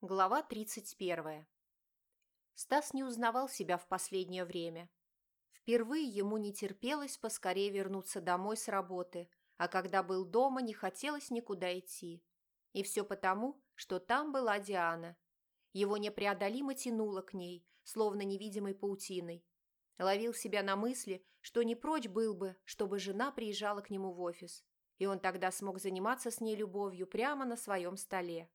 Глава 31. Стас не узнавал себя в последнее время. Впервые ему не терпелось поскорее вернуться домой с работы, а когда был дома, не хотелось никуда идти. И все потому, что там была Диана. Его непреодолимо тянуло к ней, словно невидимой паутиной. Ловил себя на мысли, что не прочь был бы, чтобы жена приезжала к нему в офис, и он тогда смог заниматься с ней любовью прямо на своем столе.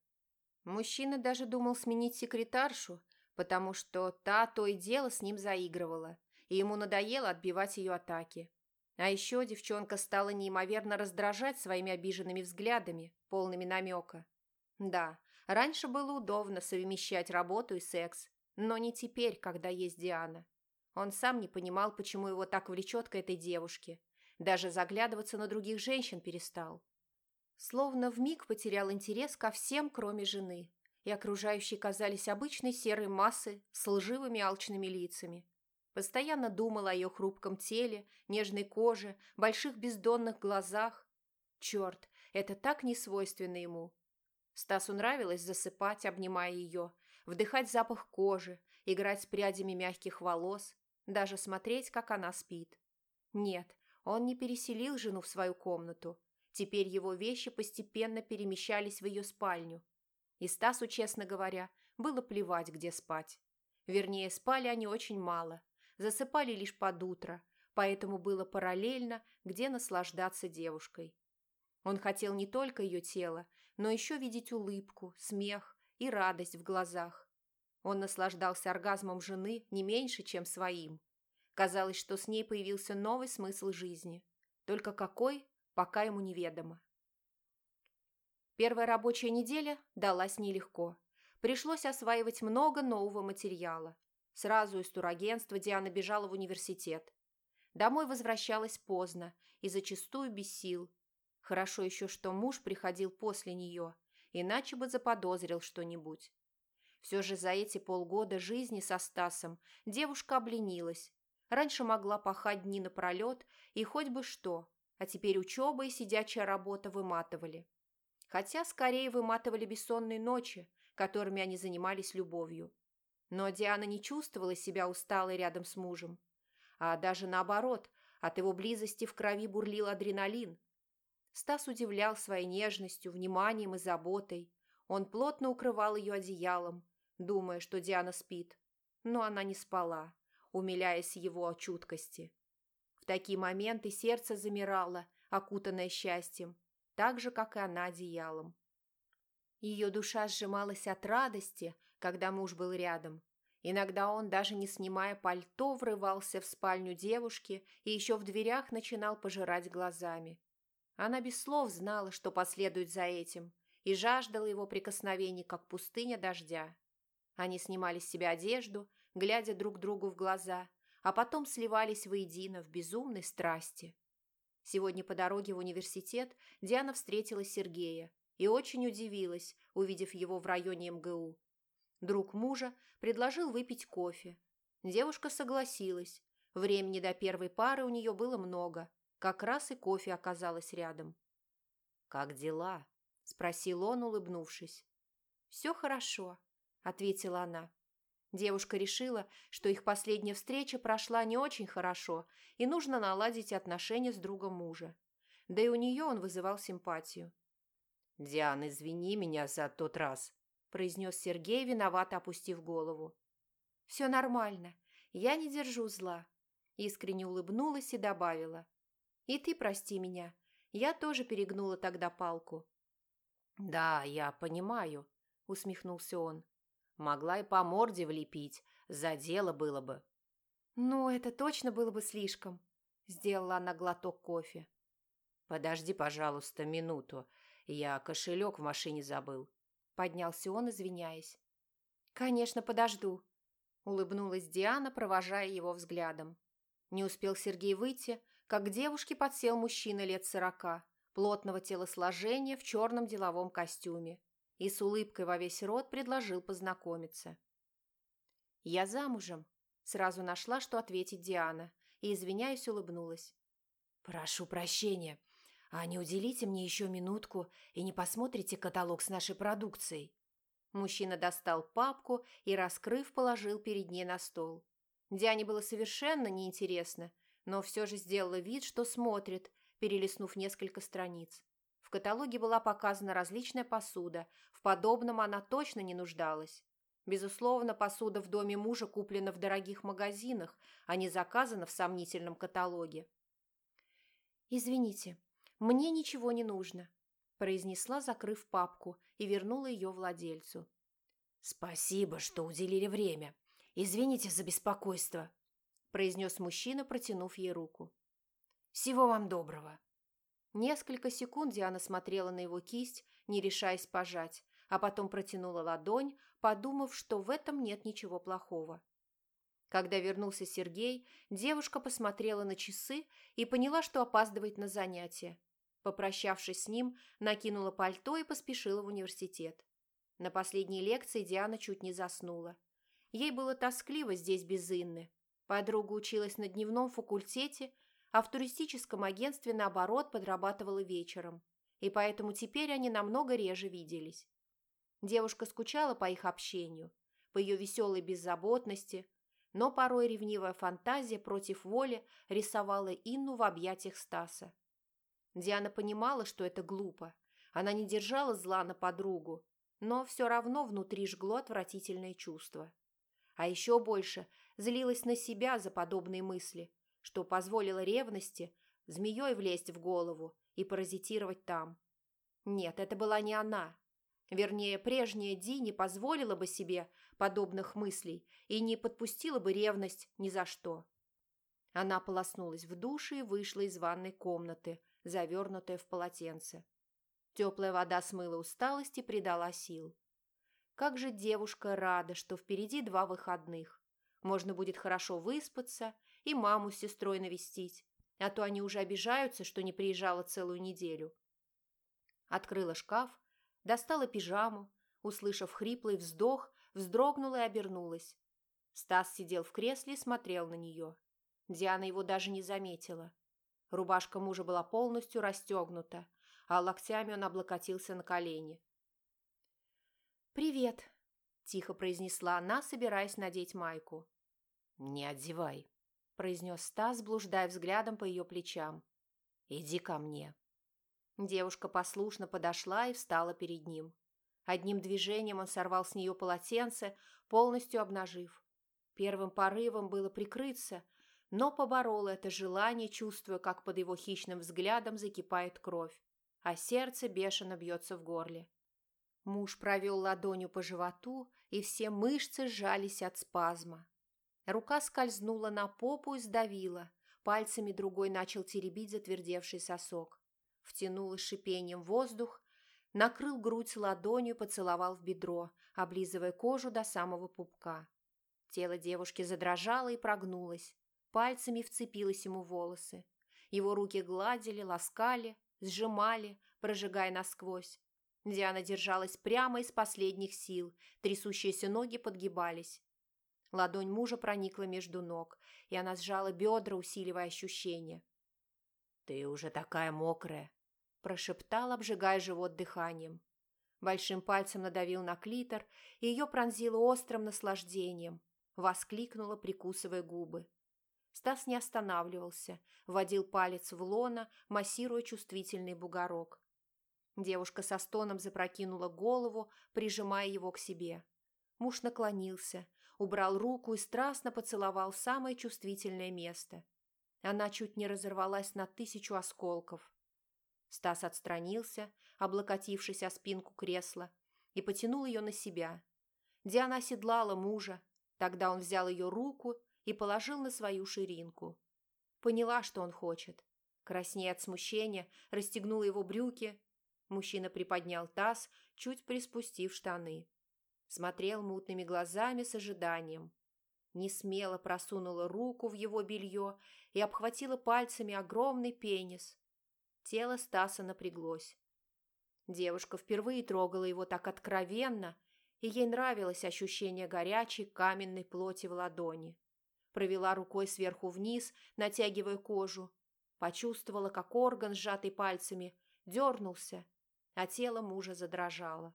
Мужчина даже думал сменить секретаршу, потому что та то и дело с ним заигрывала, и ему надоело отбивать ее атаки. А еще девчонка стала неимоверно раздражать своими обиженными взглядами, полными намека. Да, раньше было удобно совмещать работу и секс, но не теперь, когда есть Диана. Он сам не понимал, почему его так влечет к этой девушке. Даже заглядываться на других женщин перестал. Словно вмиг потерял интерес ко всем, кроме жены, и окружающие казались обычной серой массой с лживыми алчными лицами. Постоянно думал о ее хрупком теле, нежной коже, больших бездонных глазах. Черт, это так не свойственно ему. Стасу нравилось засыпать, обнимая ее, вдыхать запах кожи, играть с прядями мягких волос, даже смотреть, как она спит. Нет, он не переселил жену в свою комнату, Теперь его вещи постепенно перемещались в ее спальню. И Стасу, честно говоря, было плевать, где спать. Вернее, спали они очень мало, засыпали лишь под утро, поэтому было параллельно, где наслаждаться девушкой. Он хотел не только ее тело, но еще видеть улыбку, смех и радость в глазах. Он наслаждался оргазмом жены не меньше, чем своим. Казалось, что с ней появился новый смысл жизни. Только какой, пока ему неведомо. Первая рабочая неделя далась нелегко. Пришлось осваивать много нового материала. Сразу из турагентства Диана бежала в университет. Домой возвращалась поздно и зачастую без сил. Хорошо еще, что муж приходил после нее, иначе бы заподозрил что-нибудь. Все же за эти полгода жизни со Стасом девушка обленилась. Раньше могла пахать дни напролет и хоть бы что, а теперь учеба и сидячая работа выматывали. Хотя скорее выматывали бессонные ночи, которыми они занимались любовью. Но Диана не чувствовала себя усталой рядом с мужем. А даже наоборот, от его близости в крови бурлил адреналин. Стас удивлял своей нежностью, вниманием и заботой. Он плотно укрывал ее одеялом, думая, что Диана спит. Но она не спала, умиляясь его чуткости. В такие моменты сердце замирало, окутанное счастьем, так же, как и она одеялом. Ее душа сжималась от радости, когда муж был рядом. Иногда он, даже не снимая пальто, врывался в спальню девушки и еще в дверях начинал пожирать глазами. Она без слов знала, что последует за этим, и жаждала его прикосновений, как пустыня дождя. Они снимали с себя одежду, глядя друг другу в глаза, а потом сливались воедино в безумной страсти. Сегодня по дороге в университет Диана встретила Сергея и очень удивилась, увидев его в районе МГУ. Друг мужа предложил выпить кофе. Девушка согласилась. Времени до первой пары у нее было много. Как раз и кофе оказалось рядом. «Как дела?» – спросил он, улыбнувшись. «Все хорошо», – ответила она. Девушка решила, что их последняя встреча прошла не очень хорошо и нужно наладить отношения с другом мужа. Да и у нее он вызывал симпатию. «Диан, извини меня за тот раз», – произнес Сергей, виновато опустив голову. «Все нормально. Я не держу зла», – искренне улыбнулась и добавила. «И ты прости меня. Я тоже перегнула тогда палку». «Да, я понимаю», – усмехнулся он. Могла и по морде влепить, за дело было бы. «Ну, это точно было бы слишком», – сделала она глоток кофе. «Подожди, пожалуйста, минуту. Я кошелек в машине забыл». Поднялся он, извиняясь. «Конечно, подожду», – улыбнулась Диана, провожая его взглядом. Не успел Сергей выйти, как к девушке подсел мужчина лет сорока, плотного телосложения в черном деловом костюме и с улыбкой во весь рот предложил познакомиться. «Я замужем», – сразу нашла, что ответить Диана, и, извиняюсь, улыбнулась. «Прошу прощения, а не уделите мне еще минутку и не посмотрите каталог с нашей продукцией?» Мужчина достал папку и, раскрыв, положил перед ней на стол. Диане было совершенно неинтересно, но все же сделала вид, что смотрит, перелистнув несколько страниц. Каталоге была показана различная посуда, в подобном она точно не нуждалась. Безусловно, посуда в доме мужа куплена в дорогих магазинах, а не заказана в сомнительном каталоге. «Извините, мне ничего не нужно», – произнесла, закрыв папку, и вернула ее владельцу. «Спасибо, что уделили время. Извините за беспокойство», – произнес мужчина, протянув ей руку. «Всего вам доброго». Несколько секунд Диана смотрела на его кисть, не решаясь пожать, а потом протянула ладонь, подумав, что в этом нет ничего плохого. Когда вернулся Сергей, девушка посмотрела на часы и поняла, что опаздывает на занятия. Попрощавшись с ним, накинула пальто и поспешила в университет. На последней лекции Диана чуть не заснула. Ей было тоскливо здесь без Инны. Подруга училась на дневном факультете, а в туристическом агентстве, наоборот, подрабатывала вечером. И поэтому теперь они намного реже виделись. Девушка скучала по их общению, по ее веселой беззаботности, но порой ревнивая фантазия против воли рисовала Инну в объятиях Стаса. Диана понимала, что это глупо. Она не держала зла на подругу, но все равно внутри жгло отвратительное чувство. А еще больше злилась на себя за подобные мысли, что позволило ревности змеей влезть в голову и паразитировать там. Нет, это была не она, Вернее, прежняя Ди не позволила бы себе подобных мыслей и не подпустила бы ревность ни за что. Она полоснулась в душе и вышла из ванной комнаты, завернутая в полотенце. Теплая вода смыла усталость и придала сил. Как же девушка рада, что впереди два выходных. Можно будет хорошо выспаться и маму с сестрой навестить, а то они уже обижаются, что не приезжала целую неделю. Открыла шкаф, Достала пижаму, услышав хриплый вздох, вздрогнула и обернулась. Стас сидел в кресле и смотрел на нее. Диана его даже не заметила. Рубашка мужа была полностью расстегнута, а локтями он облокотился на колени. «Привет», – тихо произнесла она, собираясь надеть майку. «Не одевай», – произнес Стас, блуждая взглядом по ее плечам. «Иди ко мне». Девушка послушно подошла и встала перед ним. Одним движением он сорвал с нее полотенце, полностью обнажив. Первым порывом было прикрыться, но поборол это желание, чувствуя, как под его хищным взглядом закипает кровь, а сердце бешено бьется в горле. Муж провел ладонью по животу, и все мышцы сжались от спазма. Рука скользнула на попу и сдавила, пальцами другой начал теребить затвердевший сосок втянул шипением воздух, накрыл грудь ладонью, поцеловал в бедро, облизывая кожу до самого пупка. Тело девушки задрожало и прогнулось, пальцами вцепилось ему волосы. Его руки гладили, ласкали, сжимали, прожигая насквозь. Диана держалась прямо из последних сил, трясущиеся ноги подгибались. Ладонь мужа проникла между ног, и она сжала бедра, усиливая ощущение. «Ты уже такая мокрая!» – прошептал, обжигая живот дыханием. Большим пальцем надавил на клитор, и ее пронзило острым наслаждением. Воскликнула, прикусывая губы. Стас не останавливался, водил палец в лона, массируя чувствительный бугорок. Девушка со стоном запрокинула голову, прижимая его к себе. Муж наклонился, убрал руку и страстно поцеловал самое чувствительное место. Она чуть не разорвалась на тысячу осколков. Стас отстранился, облокотившись о спинку кресла, и потянул ее на себя. Диана оседлала мужа. Тогда он взял ее руку и положил на свою ширинку. Поняла, что он хочет. Краснея от смущения, расстегнула его брюки. Мужчина приподнял таз, чуть приспустив штаны. Смотрел мутными глазами с ожиданием не смело просунула руку в его белье и обхватила пальцами огромный пенис. Тело Стаса напряглось. Девушка впервые трогала его так откровенно, и ей нравилось ощущение горячей каменной плоти в ладони. Провела рукой сверху вниз, натягивая кожу. Почувствовала, как орган, сжатый пальцами, дернулся, а тело мужа задрожало.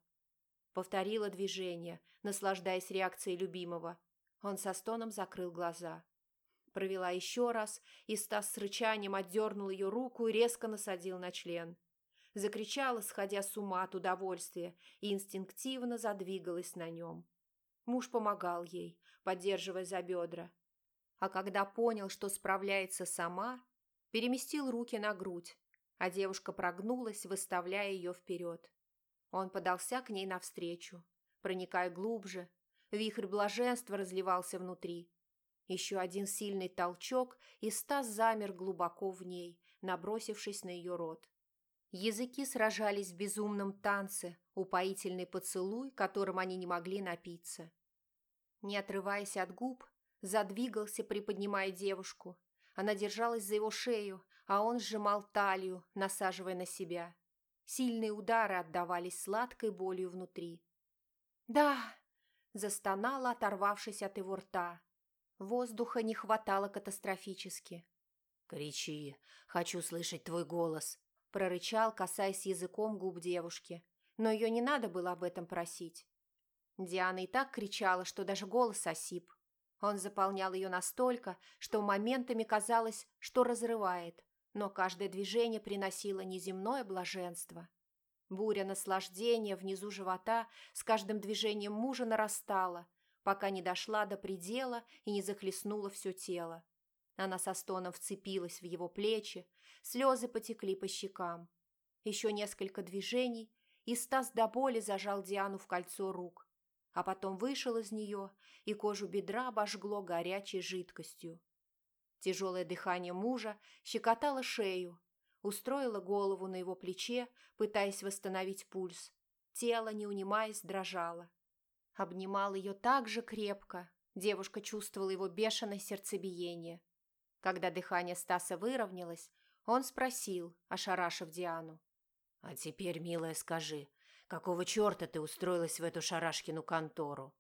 Повторила движение, наслаждаясь реакцией любимого. Он со стоном закрыл глаза. Провела еще раз, и Стас с рычанием отдернул ее руку и резко насадил на член. Закричала, сходя с ума от удовольствия, и инстинктивно задвигалась на нем. Муж помогал ей, поддерживая за бедра. А когда понял, что справляется сама, переместил руки на грудь, а девушка прогнулась, выставляя ее вперед. Он подался к ней навстречу, проникая глубже. Вихрь блаженства разливался внутри. Еще один сильный толчок, и Стас замер глубоко в ней, набросившись на ее рот. Языки сражались в безумном танце, упоительный поцелуй, которым они не могли напиться. Не отрываясь от губ, задвигался, приподнимая девушку. Она держалась за его шею, а он сжимал талию, насаживая на себя. Сильные удары отдавались сладкой болью внутри. «Да!» – застонала, оторвавшись от его рта. Воздуха не хватало катастрофически. «Кричи! Хочу слышать твой голос!» – прорычал, касаясь языком губ девушки. Но ее не надо было об этом просить. Диана и так кричала, что даже голос осип. Он заполнял ее настолько, что моментами казалось, что разрывает, но каждое движение приносило неземное блаженство. Буря наслаждения внизу живота с каждым движением мужа нарастала, пока не дошла до предела и не захлестнула все тело. Она со стоном вцепилась в его плечи, слезы потекли по щекам. Еще несколько движений, и Стас до боли зажал Диану в кольцо рук, а потом вышел из нее, и кожу бедра обожгло горячей жидкостью. Тяжелое дыхание мужа щекотало шею, устроило голову на его плече, пытаясь восстановить пульс. Тело, не унимаясь, дрожало. Обнимал ее так же крепко. Девушка чувствовала его бешеное сердцебиение. Когда дыхание Стаса выровнялось, он спросил, ошарашив Диану. «А теперь, милая, скажи, какого черта ты устроилась в эту шарашкину контору?»